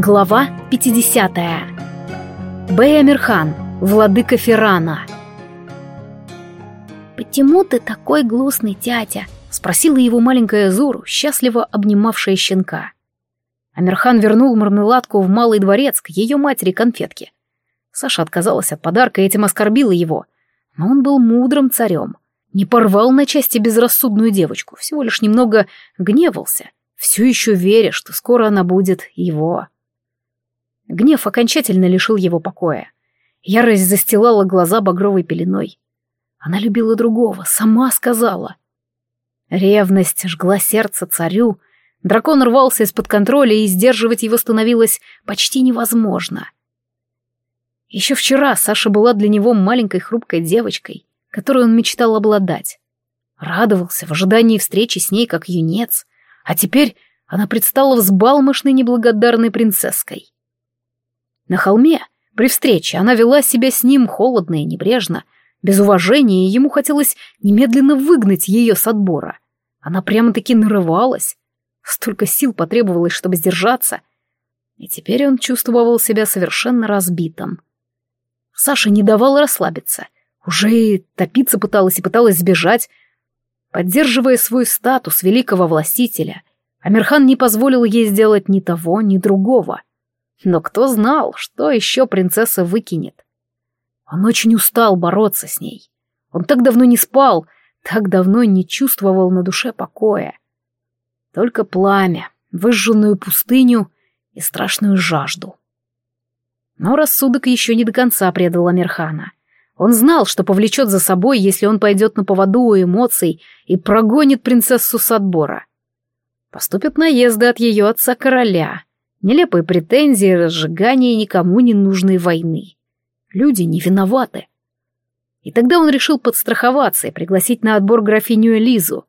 Глава 50. Бэй владыка Феррана. «Почему ты такой глусный, тятя?» — спросила его маленькая Зуру, счастливо обнимавшая щенка. Амирхан вернул мармеладку в Малый дворец к ее матери конфетки. Саша отказалась от подарка и этим оскорбила его. Но он был мудрым царем. Не порвал на части безрассудную девочку, всего лишь немного гневался, все еще веря, что скоро она будет его. Гнев окончательно лишил его покоя. Ярость застилала глаза багровой пеленой. Она любила другого, сама сказала. Ревность жгла сердце царю. Дракон рвался из-под контроля, и сдерживать его становилось почти невозможно. Еще вчера Саша была для него маленькой хрупкой девочкой, которой он мечтал обладать. Радовался в ожидании встречи с ней как юнец, а теперь она предстала взбалмошной неблагодарной принцесской. На холме, при встрече, она вела себя с ним холодно и небрежно, без уважения, ему хотелось немедленно выгнать ее с отбора. Она прямо-таки нарывалась. Столько сил потребовалось, чтобы сдержаться. И теперь он чувствовал себя совершенно разбитым. Саша не давала расслабиться. Уже и топиться пыталась и пыталась сбежать. Поддерживая свой статус великого властителя, Амирхан не позволил ей сделать ни того, ни другого — но кто знал, что еще принцесса выкинет? Он очень устал бороться с ней. Он так давно не спал, так давно не чувствовал на душе покоя. Только пламя, выжженную пустыню и страшную жажду. Но рассудок еще не до конца предал Амирхана. Он знал, что повлечет за собой, если он пойдет на поводу у эмоций и прогонит принцессу с отбора. Поступят наезды от ее отца-короля — Нелепые претензии, разжигание никому не нужной войны. Люди не виноваты. И тогда он решил подстраховаться и пригласить на отбор графиню Элизу.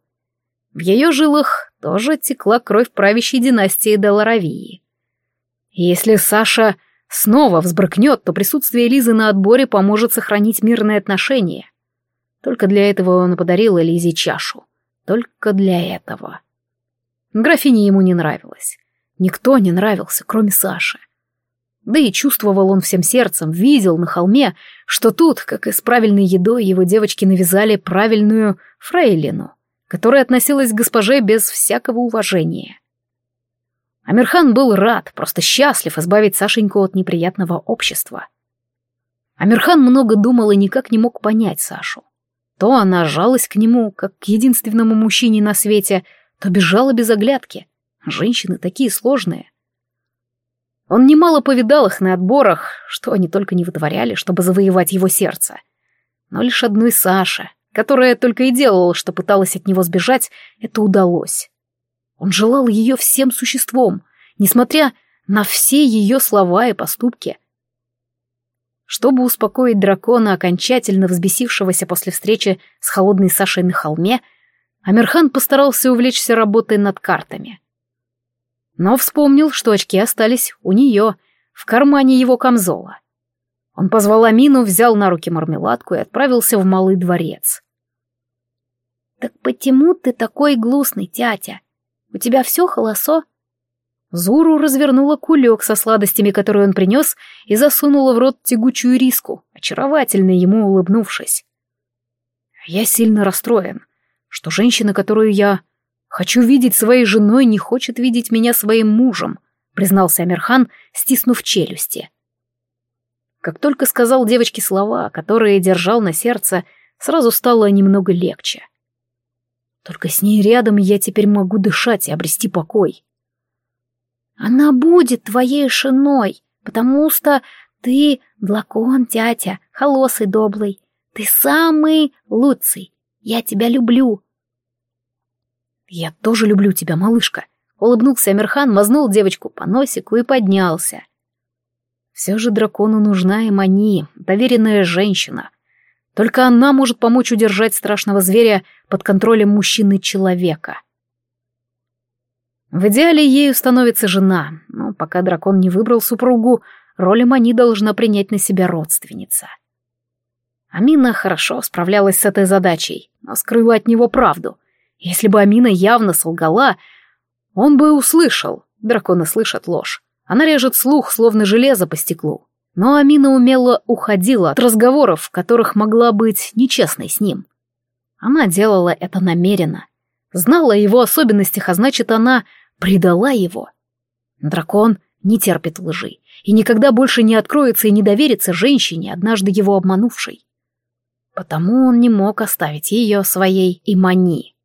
В ее жилах тоже текла кровь правящей династии Деларавии. если Саша снова взбрыкнет, то присутствие Элизы на отборе поможет сохранить мирные отношения. Только для этого он подарил Элизе чашу. Только для этого. Графиня ему не нравилась. Никто не нравился, кроме Саши. Да и чувствовал он всем сердцем, видел на холме, что тут, как и с правильной едой, его девочки навязали правильную фрейлину, которая относилась к госпоже без всякого уважения. Амирхан был рад, просто счастлив избавить Сашеньку от неприятного общества. Амирхан много думал и никак не мог понять Сашу. То она жалась к нему, как к единственному мужчине на свете, то бежала без оглядки, Женщины такие сложные. Он немало повидал их на отборах, что они только не вытворяли, чтобы завоевать его сердце. Но лишь одной Саше, которая только и делала, что пыталась от него сбежать, это удалось. Он желал ее всем существом, несмотря на все ее слова и поступки. Чтобы успокоить дракона, окончательно взбесившегося после встречи с холодной Сашей на холме, Амирхан постарался увлечься работой над картами — но вспомнил, что очки остались у нее, в кармане его камзола. Он позвал Амину, взял на руки мармеладку и отправился в Малый дворец. «Так почему ты такой глусный, тятя? У тебя все холосо?» Зуру развернула кулек со сладостями, которые он принес, и засунула в рот тягучую риску, очаровательно ему улыбнувшись. «Я сильно расстроен, что женщина, которую я «Хочу видеть своей женой, не хочет видеть меня своим мужем», признался Амирхан, стиснув челюсти. Как только сказал девочке слова, которые держал на сердце, сразу стало немного легче. Только с ней рядом я теперь могу дышать и обрести покой. Она будет твоей женой, потому что ты длакон, тятя, холосый доблый. Ты самый лучший. Я тебя люблю. «Я тоже люблю тебя, малышка», — улыбнулся Амирхан, мазнул девочку по носику и поднялся. Все же дракону нужна и Мани, доверенная женщина. Только она может помочь удержать страшного зверя под контролем мужчины-человека. В идеале ею становится жена, но пока дракон не выбрал супругу, роль Мани должна принять на себя родственница. Амина хорошо справлялась с этой задачей, но скрыла от него правду — если бы Амина явно солгала, он бы услышал, драконы слышат ложь, Она режет слух, словно железо по стеклу. Но Амина умело уходила от разговоров, в которых могла быть нечестной с ним. Она делала это намеренно. Знала о его особенностях, а значит, она предала его. Дракон не терпит лжи и никогда больше не откроется и не доверится женщине, однажды его обманувшей. Потому он не мог оставить ее своей имани.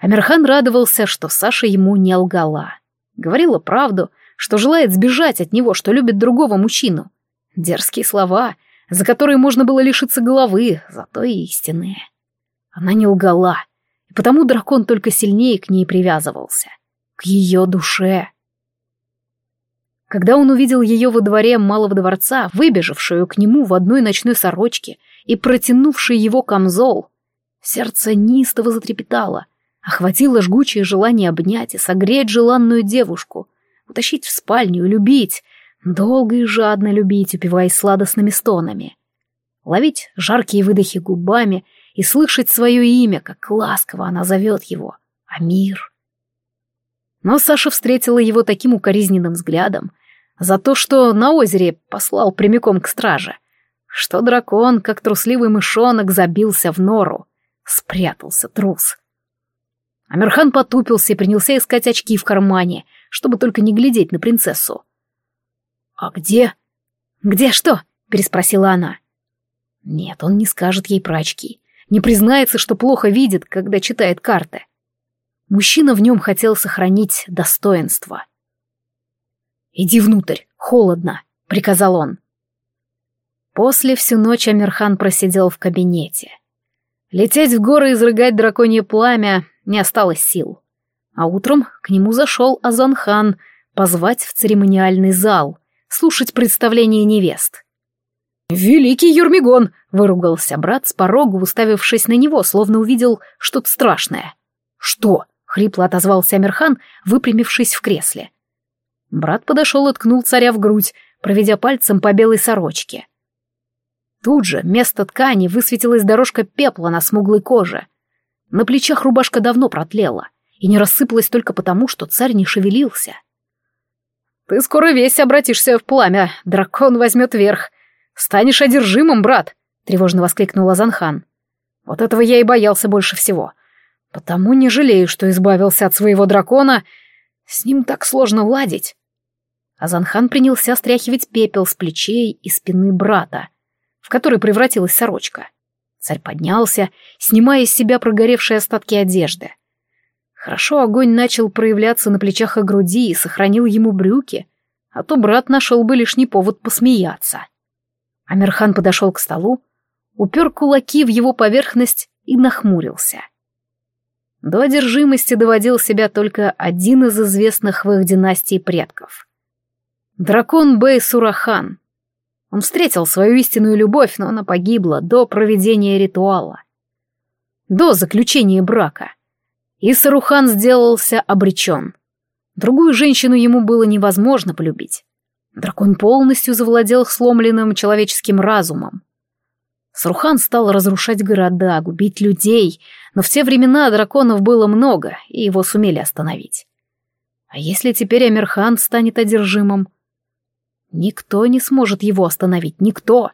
Амирхан радовался, что Саша ему не лгала. Говорила правду, что желает сбежать от него, что любит другого мужчину. Дерзкие слова, за которые можно было лишиться головы, зато и истинные. Она не лгала, и потому дракон только сильнее к ней привязывался. К ее душе. Когда он увидел ее во дворе малого дворца, выбежавшую к нему в одной ночной сорочке и протянувший его камзол, сердце неистово затрепетало, охватило жгучее желание обнять и согреть желанную девушку, утащить в спальню и любить, долго и жадно любить, упиваясь сладостными стонами. Ловить жаркие выдохи губами и слышать свое имя, как ласково она зовет его. Амир. Но Саша встретила его таким укоризненным взглядом, за то, что на озере послал прямиком к страже. Что дракон, как трусливый мышонок, забился в нору. Спрятался трус. Амирхан потупился и принялся искать очки в кармане, чтобы только не глядеть на принцессу. «А где?» «Где что?» — переспросила она. Нет, он не скажет ей про очки. Не признается, что плохо видит, когда читает карты. Мужчина в нем хотел сохранить достоинство. «Иди внутрь, холодно», — приказал он. После всю ночь Амирхан просидел в кабинете. Лететь в горы и изрыгать драконье пламя не осталось сил. А утром к нему зашел Азанхан позвать в церемониальный зал, слушать представление невест. «Великий Юрмигон!» — выругался брат с порога, уставившись на него, словно увидел что-то страшное. «Что?» — хрипло отозвался Амирхан, выпрямившись в кресле. Брат подошел и ткнул царя в грудь, проведя пальцем по белой сорочке. Тут же вместо ткани высветилась дорожка пепла на смуглой коже. На плечах рубашка давно протлела и не рассыпалась только потому, что царь не шевелился. «Ты скоро весь обратишься в пламя, дракон возьмет верх. Станешь одержимым, брат!» — тревожно воскликнул Азанхан. «Вот этого я и боялся больше всего. Потому не жалею, что избавился от своего дракона. С ним так сложно ладить». Азанхан принялся стряхивать пепел с плечей и спины брата, в который превратилась сорочка. Царь поднялся, снимая из себя прогоревшие остатки одежды. Хорошо огонь начал проявляться на плечах и груди и сохранил ему брюки, а то брат нашел бы лишний повод посмеяться. Амирхан подошел к столу, упер кулаки в его поверхность и нахмурился. До одержимости доводил себя только один из известных в их династии предков — Дракон Бэй Сурахан. Он встретил свою истинную любовь, но она погибла до проведения ритуала. До заключения брака. И Сарухан сделался обречен. Другую женщину ему было невозможно полюбить. Дракон полностью завладел сломленным человеческим разумом. Сарухан стал разрушать города, губить людей, но в те времена драконов было много, и его сумели остановить. А если теперь Амирхан станет одержимым, Никто не сможет его остановить, никто.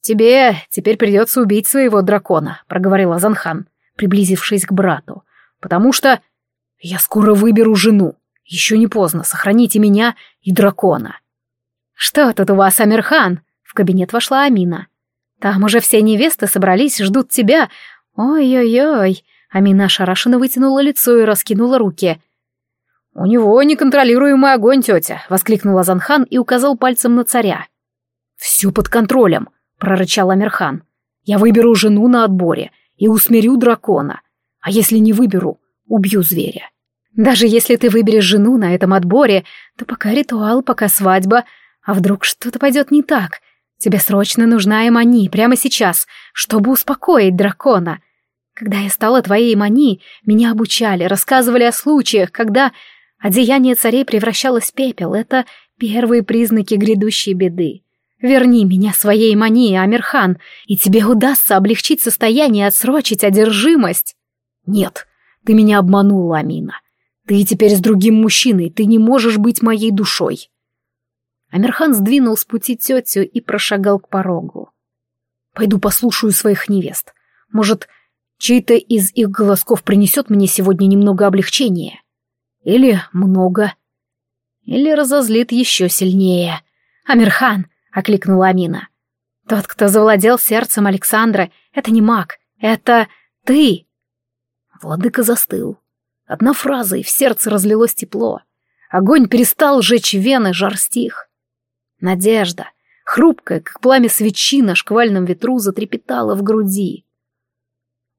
«Тебе теперь придется убить своего дракона», — проговорил Азанхан, приблизившись к брату, «потому что я скоро выберу жену. Еще не поздно, сохраните меня и дракона». «Что тут у вас, Амирхан?» В кабинет вошла Амина. «Там уже все невесты собрались, ждут тебя. Ой-ой-ой!» Амина шарашенно вытянула лицо и раскинула руки. «У него неконтролируемый огонь, тетя!» — воскликнул Азанхан и указал пальцем на царя. «Все под контролем!» — прорычал Амирхан. «Я выберу жену на отборе и усмирю дракона. А если не выберу, убью зверя. Даже если ты выберешь жену на этом отборе, то пока ритуал, пока свадьба, а вдруг что-то пойдет не так. Тебе срочно нужна Эмани прямо сейчас, чтобы успокоить дракона. Когда я стала твоей Эмани, меня обучали, рассказывали о случаях, когда Одеяние царей превращалось в пепел. Это первые признаки грядущей беды. Верни меня своей мании, Амирхан, и тебе удастся облегчить состояние и отсрочить одержимость. Нет, ты меня обманула, Амина. Ты теперь с другим мужчиной, ты не можешь быть моей душой. Амирхан сдвинул с пути тетю и прошагал к порогу. Пойду послушаю своих невест. Может, чей-то из их голосков принесет мне сегодня немного облегчения. Или много. Или разозлит еще сильнее. «Амирхан!» — окликнула Амина. «Тот, кто завладел сердцем Александра, это не маг, это ты!» Владыка застыл. Одна фраза, и в сердце разлилось тепло. Огонь перестал жечь вены, жар стих. Надежда, хрупкая, как пламя свечи на шквальном ветру, затрепетала в груди.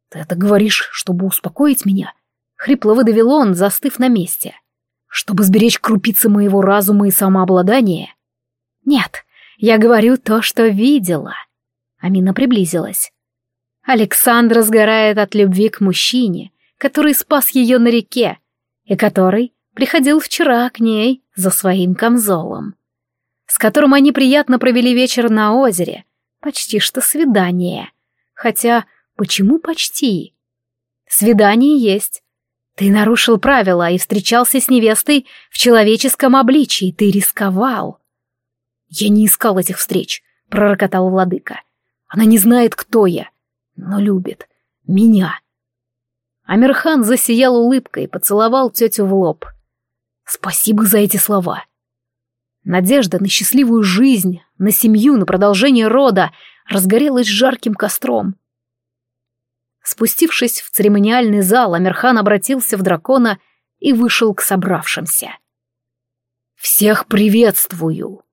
«Ты это говоришь, чтобы успокоить меня?» — хрипло выдавил он, застыв на месте. «Чтобы сберечь крупицы моего разума и самообладания?» «Нет, я говорю то, что видела». Амина приблизилась. Александра сгорает от любви к мужчине, который спас ее на реке, и который приходил вчера к ней за своим камзолом, с которым они приятно провели вечер на озере, почти что свидание. Хотя, почему почти? Свидание есть. Ты нарушил правила и встречался с невестой в человеческом обличии, ты рисковал. Я не искал этих встреч, пророкотал владыка. Она не знает, кто я, но любит меня. Амирхан засиял улыбкой и поцеловал тетю в лоб. Спасибо за эти слова. Надежда на счастливую жизнь, на семью, на продолжение рода разгорелась жарким костром. Спустившись в церемониальный зал, Амирхан обратился в дракона и вышел к собравшимся. «Всех приветствую!»